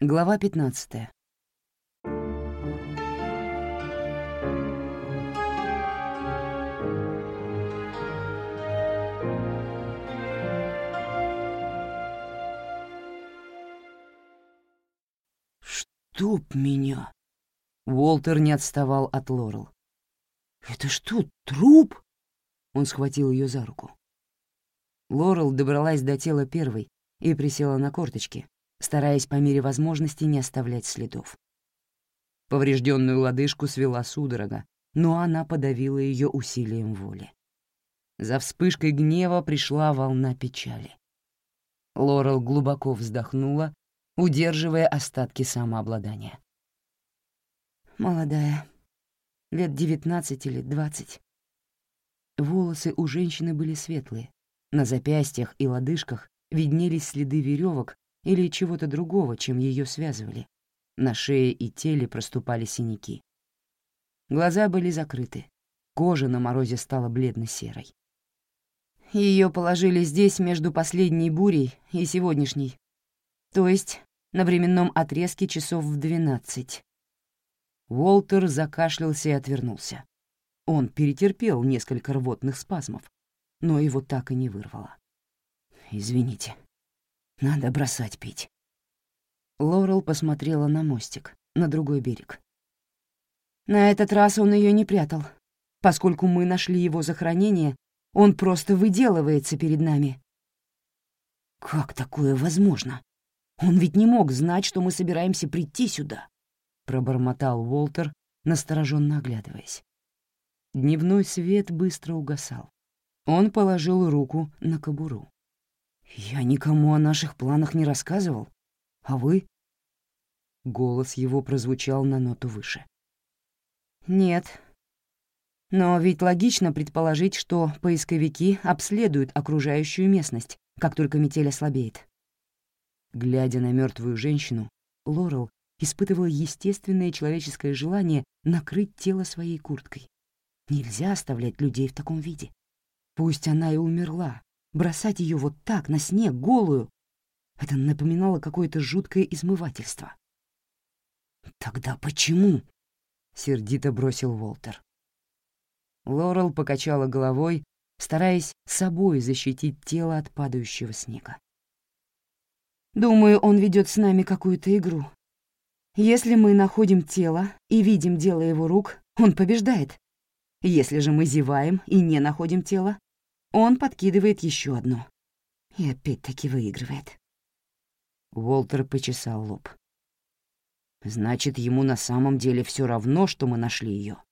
Глава 15. «Чтоб меня!» Уолтер не отставал от Лорел. «Это что, труп?» Он схватил ее за руку. Лорел добралась до тела первой и присела на корточки, стараясь по мере возможности не оставлять следов. Поврежденную лодыжку свела судорога, но она подавила ее усилием воли. За вспышкой гнева пришла волна печали. Лорел глубоко вздохнула, удерживая остатки самообладания. «Молодая, лет девятнадцать или двадцать». Волосы у женщины были светлые. На запястьях и лодыжках виднелись следы веревок или чего-то другого, чем ее связывали. На шее и теле проступали синяки. Глаза были закрыты. Кожа на морозе стала бледно-серой. Ее положили здесь между последней бурей и сегодняшней. То есть на временном отрезке часов в двенадцать. Уолтер закашлялся и отвернулся. Он перетерпел несколько рвотных спазмов, но его так и не вырвало. «Извините», надо бросать пить. Лорел посмотрела на мостик, на другой берег. На этот раз он ее не прятал. Поскольку мы нашли его захоронение, он просто выделывается перед нами. Как такое возможно? Он ведь не мог знать, что мы собираемся прийти сюда, пробормотал Уолтер, настороженно оглядываясь. Дневной свет быстро угасал. Он положил руку на кобуру. «Я никому о наших планах не рассказывал. А вы?» Голос его прозвучал на ноту выше. «Нет. Но ведь логично предположить, что поисковики обследуют окружающую местность, как только метель ослабеет». Глядя на мертвую женщину, Лорел испытывала естественное человеческое желание накрыть тело своей курткой. Нельзя оставлять людей в таком виде. Пусть она и умерла, Бросать ее вот так, на снег, голую, это напоминало какое-то жуткое измывательство. «Тогда почему?» — сердито бросил Уолтер. Лорел покачала головой, стараясь собой защитить тело от падающего снега. «Думаю, он ведет с нами какую-то игру. Если мы находим тело и видим дело его рук, он побеждает. Если же мы зеваем и не находим тело, он подкидывает еще одно. И опять-таки выигрывает. Уолтер почесал лоб. Значит, ему на самом деле все равно, что мы нашли ее.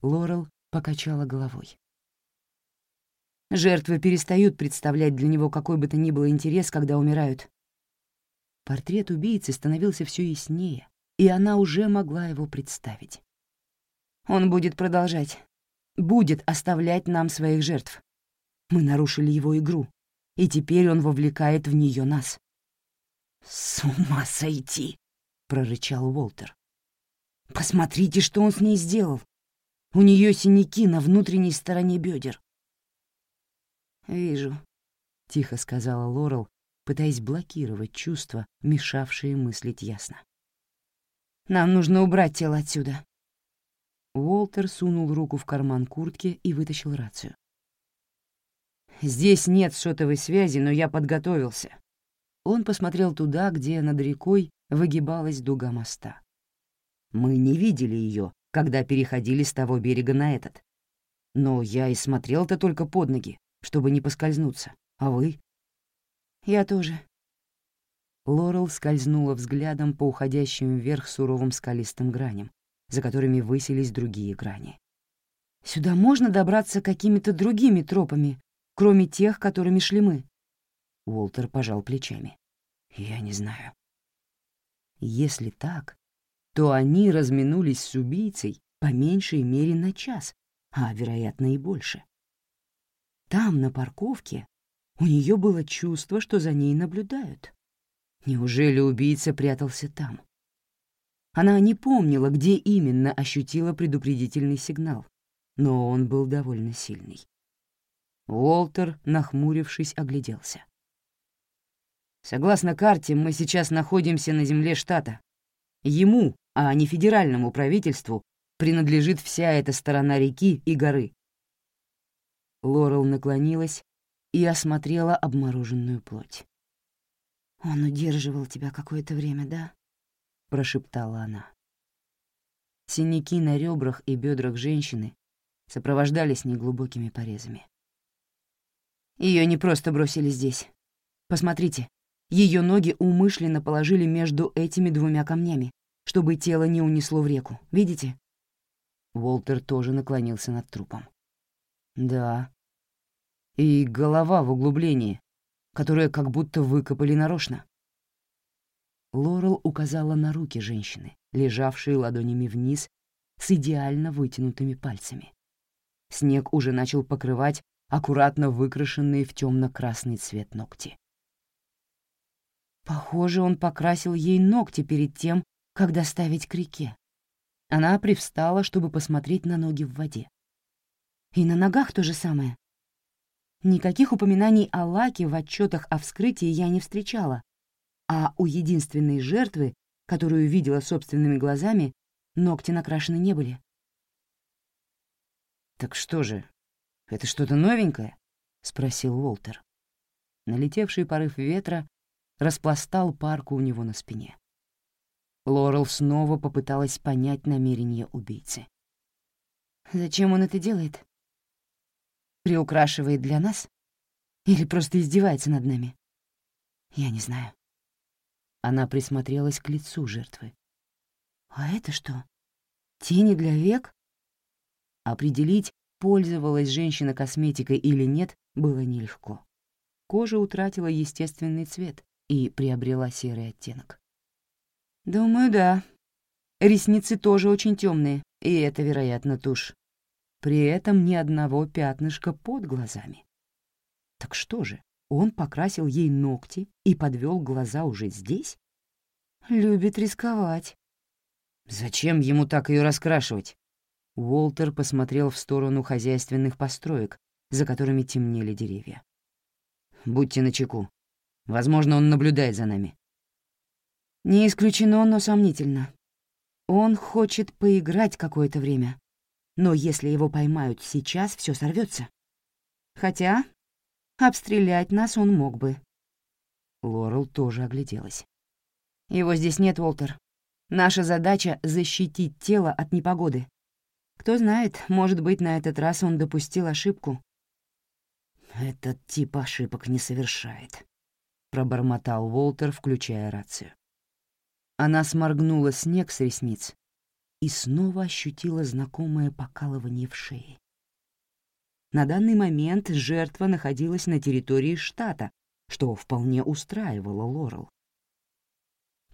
Лорел покачала головой. Жертвы перестают представлять для него какой бы то ни было интерес, когда умирают. Портрет убийцы становился все яснее, и она уже могла его представить. Он будет продолжать будет оставлять нам своих жертв. Мы нарушили его игру, и теперь он вовлекает в нее нас. «С ума сойти!» — прорычал Уолтер. «Посмотрите, что он с ней сделал. У нее синяки на внутренней стороне бедер. «Вижу», — тихо сказала Лорел, пытаясь блокировать чувства, мешавшие мыслить ясно. «Нам нужно убрать тело отсюда. Уолтер сунул руку в карман куртки и вытащил рацию. «Здесь нет сотовой связи, но я подготовился». Он посмотрел туда, где над рекой выгибалась дуга моста. «Мы не видели ее, когда переходили с того берега на этот. Но я и смотрел-то только под ноги, чтобы не поскользнуться. А вы?» «Я тоже». Лорел скользнула взглядом по уходящим вверх суровым скалистым граням, за которыми высились другие грани. Сюда можно добраться какими-то другими тропами, кроме тех, которыми шли мы. Уолтер пожал плечами. Я не знаю. Если так, то они разминулись с убийцей по меньшей мере на час, а, вероятно, и больше. Там, на парковке, у нее было чувство, что за ней наблюдают. Неужели убийца прятался там? Она не помнила, где именно ощутила предупредительный сигнал, но он был довольно сильный. Уолтер, нахмурившись, огляделся. Согласно карте, мы сейчас находимся на земле штата. Ему, а не федеральному правительству, принадлежит вся эта сторона реки и горы. Лорел наклонилась и осмотрела обмороженную плоть. «Он удерживал тебя какое-то время, да?» — прошептала она. Синяки на ребрах и бедрах женщины сопровождались неглубокими порезами. Ее не просто бросили здесь. Посмотрите, ее ноги умышленно положили между этими двумя камнями, чтобы тело не унесло в реку. Видите? Уолтер тоже наклонился над трупом. Да. И голова в углублении, которое как будто выкопали нарочно. Лорел указала на руки женщины, лежавшие ладонями вниз с идеально вытянутыми пальцами. Снег уже начал покрывать аккуратно выкрашенные в темно-красный цвет ногти. Похоже, он покрасил ей ногти перед тем, как доставить к реке. Она привстала, чтобы посмотреть на ноги в воде. И на ногах то же самое. Никаких упоминаний о лаке в отчетах о вскрытии я не встречала, а у единственной жертвы, которую видела собственными глазами, ногти накрашены не были. «Так что же, это что-то новенькое?» — спросил Уолтер. Налетевший порыв ветра распластал парку у него на спине. Лорел снова попыталась понять намерение убийцы. «Зачем он это делает? Приукрашивает для нас? Или просто издевается над нами? Я не знаю». Она присмотрелась к лицу жертвы. «А это что? Тени для век?» Определить, пользовалась женщина косметикой или нет, было нелегко. Кожа утратила естественный цвет, и приобрела серый оттенок. «Думаю, да. Ресницы тоже очень темные, и это, вероятно, тушь. При этом ни одного пятнышка под глазами. Так что же, он покрасил ей ногти и подвел глаза уже здесь? Любит рисковать. Зачем ему так ее раскрашивать? Уолтер посмотрел в сторону хозяйственных построек, за которыми темнели деревья. «Будьте начеку. Возможно, он наблюдает за нами. Не исключено, но сомнительно. Он хочет поиграть какое-то время. Но если его поймают сейчас, все сорвется. Хотя обстрелять нас он мог бы. Лорел тоже огляделась. Его здесь нет, Уолтер. Наша задача — защитить тело от непогоды. Кто знает, может быть, на этот раз он допустил ошибку. Этот тип ошибок не совершает пробормотал Уолтер, включая рацию. Она сморгнула снег с ресниц и снова ощутила знакомое покалывание в шее. На данный момент жертва находилась на территории штата, что вполне устраивало Лорел.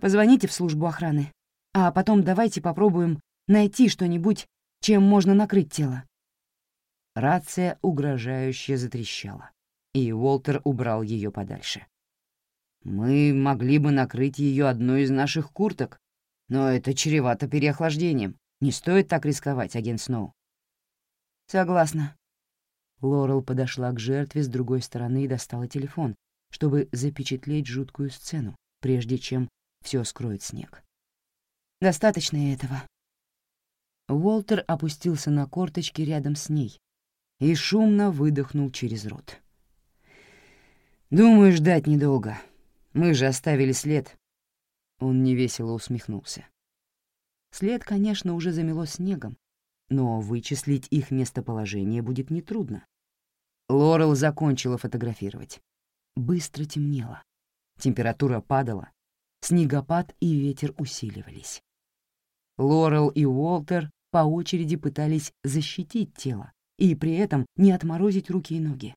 «Позвоните в службу охраны, а потом давайте попробуем найти что-нибудь, чем можно накрыть тело». Рация угрожающе затрещала, и Уолтер убрал ее подальше. Мы могли бы накрыть ее одной из наших курток, но это чревато переохлаждением. Не стоит так рисковать, агент Сноу. Согласна. Лорел подошла к жертве с другой стороны и достала телефон, чтобы запечатлеть жуткую сцену, прежде чем все скроет снег. Достаточно этого. Уолтер опустился на корточки рядом с ней и шумно выдохнул через рот. «Думаю, ждать недолго. Мы же оставили след». Он невесело усмехнулся. След, конечно, уже замело снегом, но вычислить их местоположение будет нетрудно. Лорел закончила фотографировать. Быстро темнело. Температура падала. Снегопад и ветер усиливались. Лорел и Уолтер по очереди пытались защитить тело и при этом не отморозить руки и ноги.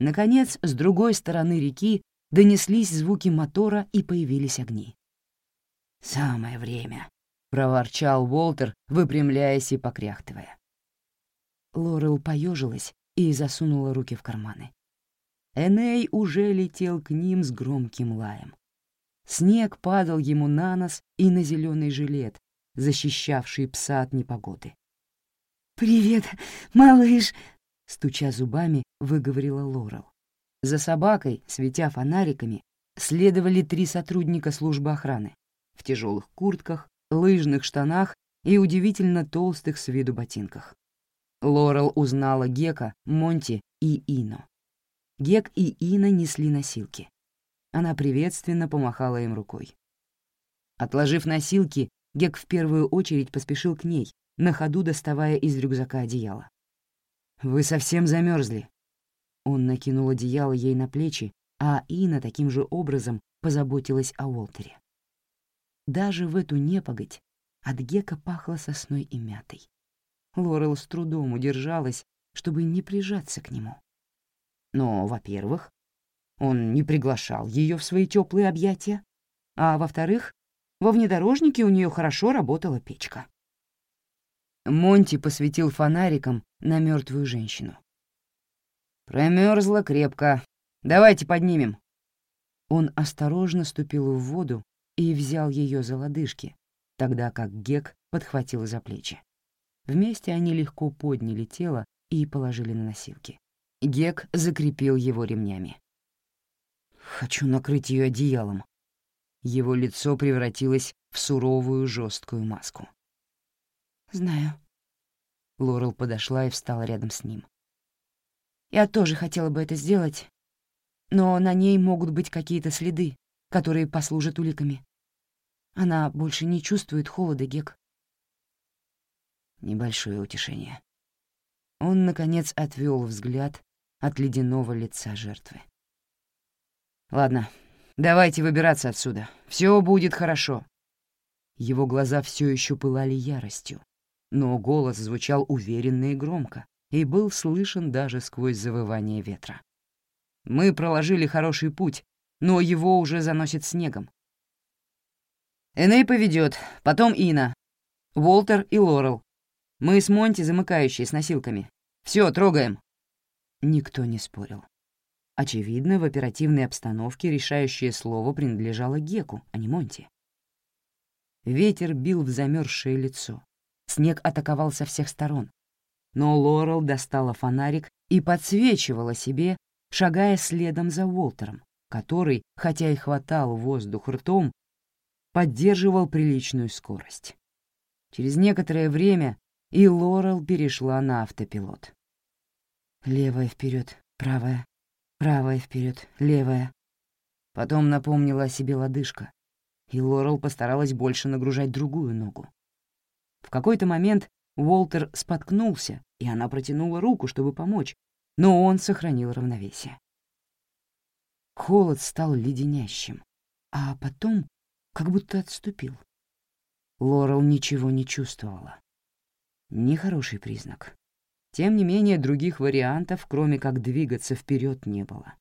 Наконец, с другой стороны реки донеслись звуки мотора и появились огни. «Самое время», — проворчал Уолтер, выпрямляясь и покряхтывая. Лорел поежилась и засунула руки в карманы. Эней уже летел к ним с громким лаем. Снег падал ему на нос и на зеленый жилет, защищавший пса от непогоды. «Привет, малыш!» — стуча зубами, выговорила Лорел. За собакой, светя фонариками, следовали три сотрудника службы охраны в тяжелых куртках, лыжных штанах и удивительно толстых с виду ботинках. Лорел узнала Гека, Монти и Ино. Гек и Ина несли носилки. Она приветственно помахала им рукой. Отложив носилки, Гек в первую очередь поспешил к ней, на ходу доставая из рюкзака одеяло. «Вы совсем замерзли. Он накинул одеяло ей на плечи, а Ина таким же образом позаботилась о Уолтере. Даже в эту непогодь от Гека пахло сосной и мятой. Лорел с трудом удержалась, чтобы не прижаться к нему. Но, во-первых, он не приглашал ее в свои теплые объятия, а, во-вторых, во внедорожнике у нее хорошо работала печка. Монти посветил фонариком на мертвую женщину. Промерзла крепко. Давайте поднимем. Он осторожно ступил в воду и взял ее за лодыжки, тогда как Гек подхватил за плечи. Вместе они легко подняли тело и положили на носилки. Гек закрепил его ремнями. «Хочу накрыть ее одеялом». Его лицо превратилось в суровую жесткую маску. «Знаю». Лорел подошла и встала рядом с ним. Я тоже хотела бы это сделать, но на ней могут быть какие-то следы, которые послужат уликами. Она больше не чувствует холода, Гек. Небольшое утешение. Он, наконец, отвел взгляд от ледяного лица жертвы. «Ладно, давайте выбираться отсюда. Все будет хорошо». Его глаза все еще пылали яростью, но голос звучал уверенно и громко, и был слышен даже сквозь завывание ветра. Мы проложили хороший путь, но его уже заносит снегом. Эней поведет, потом Ина, Уолтер и Лорел. Мы с Монти замыкающие с носилками. Все, трогаем. Никто не спорил. Очевидно, в оперативной обстановке решающее слово принадлежало Геку, а не Монти. Ветер бил в замерзшее лицо. Снег атаковал со всех сторон, но Лорел достала фонарик и подсвечивала себе, шагая следом за Уолтером, который, хотя и хватал воздух ртом, поддерживал приличную скорость. Через некоторое время и Лорел перешла на автопилот. Левая вперед, правая, правая вперед, левая. Потом напомнила о себе лодыжка, и Лорел постаралась больше нагружать другую ногу. В какой-то момент Уолтер споткнулся, и она протянула руку, чтобы помочь, но он сохранил равновесие. Холод стал леденящим, а потом как будто отступил. Лорел ничего не чувствовала. Нехороший признак. Тем не менее, других вариантов, кроме как двигаться вперед, не было.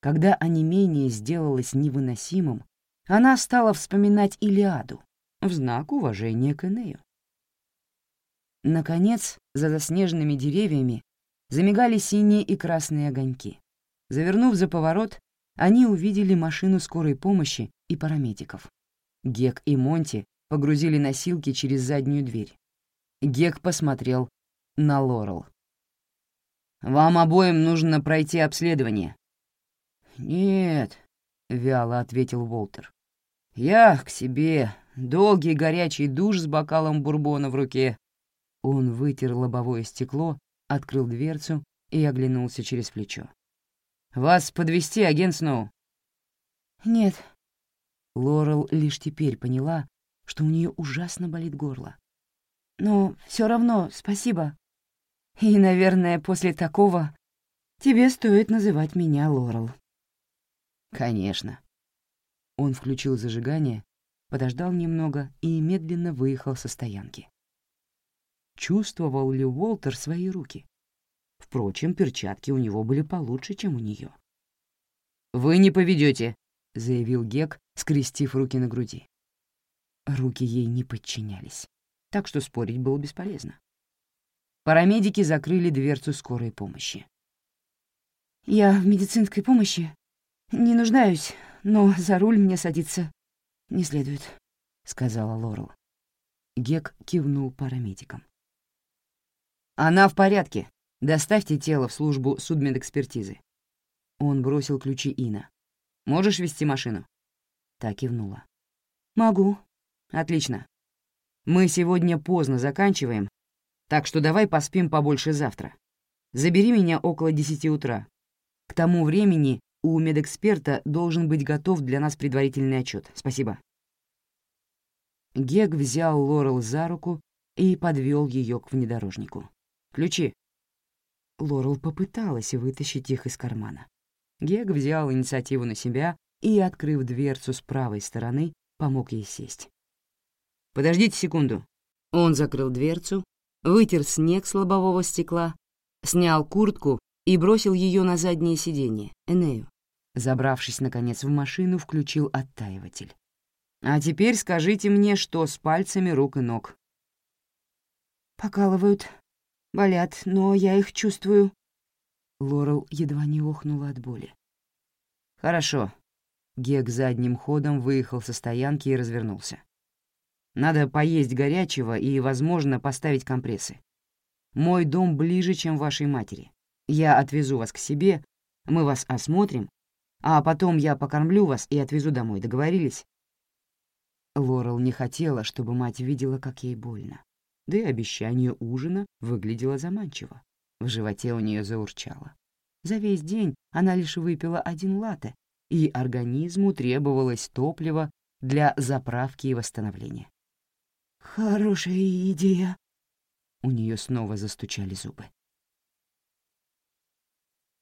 Когда онемение сделалось невыносимым, она стала вспоминать Илиаду в знак уважения к Энею. Наконец, за заснеженными деревьями замигали синие и красные огоньки. Завернув за поворот, они увидели машину скорой помощи и парамедиков. Гек и Монти погрузили носилки через заднюю дверь. Гек посмотрел на Лорел. «Вам обоим нужно пройти обследование». «Нет», — вяло ответил Волтер. «Я к себе. Долгий горячий душ с бокалом бурбона в руке. Он вытер лобовое стекло, открыл дверцу и оглянулся через плечо. «Вас подвести, агент Сноу?» «Нет». Лорел лишь теперь поняла, что у нее ужасно болит горло. «Но все равно спасибо. И, наверное, после такого тебе стоит называть меня Лорел». «Конечно». Он включил зажигание, подождал немного и медленно выехал со стоянки чувствовал ли Уолтер свои руки. Впрочем, перчатки у него были получше, чем у нее. «Вы не поведете, заявил Гек, скрестив руки на груди. Руки ей не подчинялись, так что спорить было бесполезно. Парамедики закрыли дверцу скорой помощи. «Я в медицинской помощи не нуждаюсь, но за руль мне садиться не следует», — сказала Лорел. Гек кивнул парамедикам. «Она в порядке. Доставьте тело в службу судмедэкспертизы». Он бросил ключи Ина. «Можешь вести машину?» Та кивнула. «Могу». «Отлично. Мы сегодня поздно заканчиваем, так что давай поспим побольше завтра. Забери меня около десяти утра. К тому времени у медэксперта должен быть готов для нас предварительный отчет. Спасибо». Гег взял Лорел за руку и подвел ее к внедорожнику. «Ключи». Лорел попыталась вытащить их из кармана. Гег взял инициативу на себя и, открыв дверцу с правой стороны, помог ей сесть. «Подождите секунду». Он закрыл дверцу, вытер снег с лобового стекла, снял куртку и бросил ее на заднее сиденье, Энею. Забравшись, наконец, в машину, включил оттаиватель. «А теперь скажите мне, что с пальцами рук и ног». «Покалывают, болят, но я их чувствую». Лорел едва не охнула от боли. «Хорошо». Гек задним ходом выехал со стоянки и развернулся. «Надо поесть горячего и, возможно, поставить компрессы. Мой дом ближе, чем вашей матери. Я отвезу вас к себе, мы вас осмотрим, а потом я покормлю вас и отвезу домой. Договорились?» Лорел не хотела, чтобы мать видела, как ей больно. Да и обещание ужина выглядело заманчиво. В животе у нее заурчало. За весь день она лишь выпила один латте, и организму требовалось топливо для заправки и восстановления. «Хорошая идея», у нее снова застучали зубы.